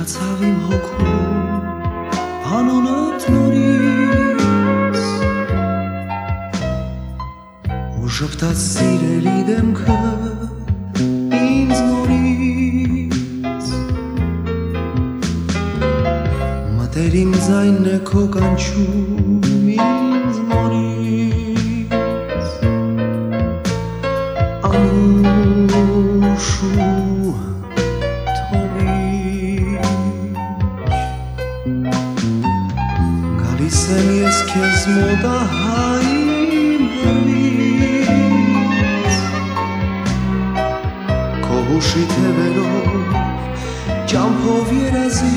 Մնացավ իմ հոգում անունդ նորից Ու ժպտաց սիրելի դեմքը ինձ նորից Մտերիմ ձայնն է քո կանչում քեզ մոտ ահային հեռվից Քո հուշի թևերով ճամփով երազի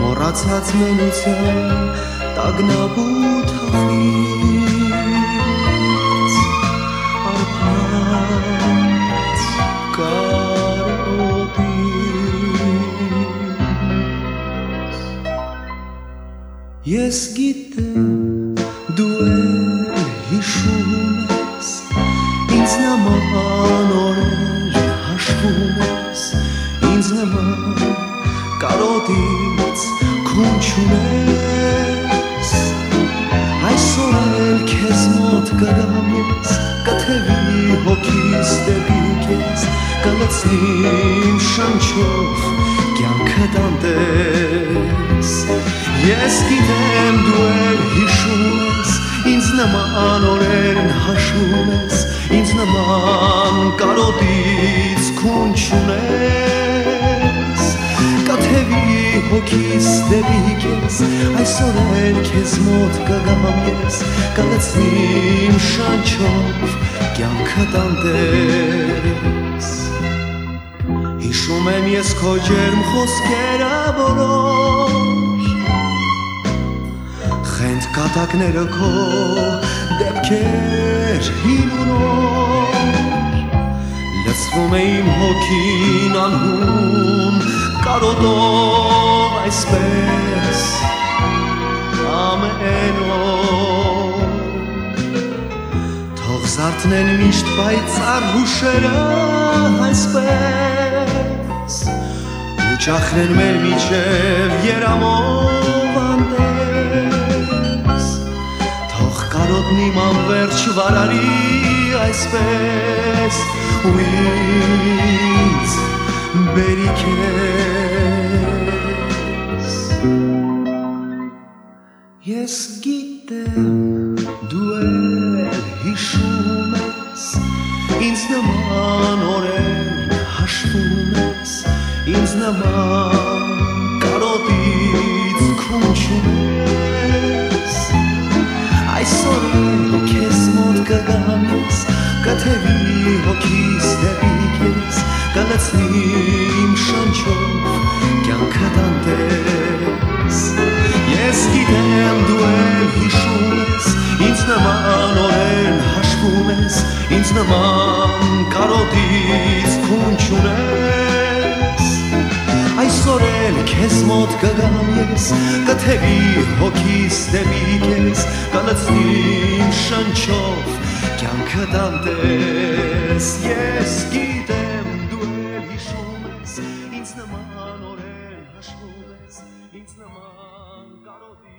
Մոռացած մենության տագնապու թաղից Ես գիտեմ դու էլ հիշում ես ինձ նման օրեր հաշվում ես ինձ նման կարոտից քուն չունես այսօր էլ քեզ մոտ կգամ ես կթևի հոգիս դեպի քեզ կլցնի իմ շնչով կյանքը տանտես Ես գիտեմ դու էլ հիշում ես ինձ նման օրերն հաշվում ես ինձ նման կարոտից քուն չունես կաթևի հոգիս դեպի քեզ այսօր էլ քեզ մոտ կգամ ես կլցնի իմ շանչով կյանքը տանտես Հիշում եմ ես քո ջերմ խոսքերը բոլոր Խենթ կատակները քո դեպքեր հին ու նոր Լցվում է իմ հոգին անհուն կարոտով այսպես ամեն օր Թող զարթնեն միշտ պայծառ հուշերը այսպես ու ճախրեն մեր միջև երամով իմ անվերջ վարարի այսպես ու ինձ բերի քեզ Ես գիտեմ դու էլ հիշում ես ինձ նման օրեր հաշվում ես ինձ նման քեզ մոտ կգամ ես կթևի հոգիս դեպի քեզ կլցնի իմ շնչով կյանքը տանտես Ես գիտեմ դու էլ հիշում ես ինձ նման օրեն հաշվում ես ինձ նման կարոտից քուն չունես էլ քեզ մոտ կգամ ես կթևի հոգիս դեպի քեզ կլցնի շնչով կյանքը տանտես ես գիտեմ դու էլ հիշում ես ինձ նման օրեր հաշվում ես ինձ նման կարոտի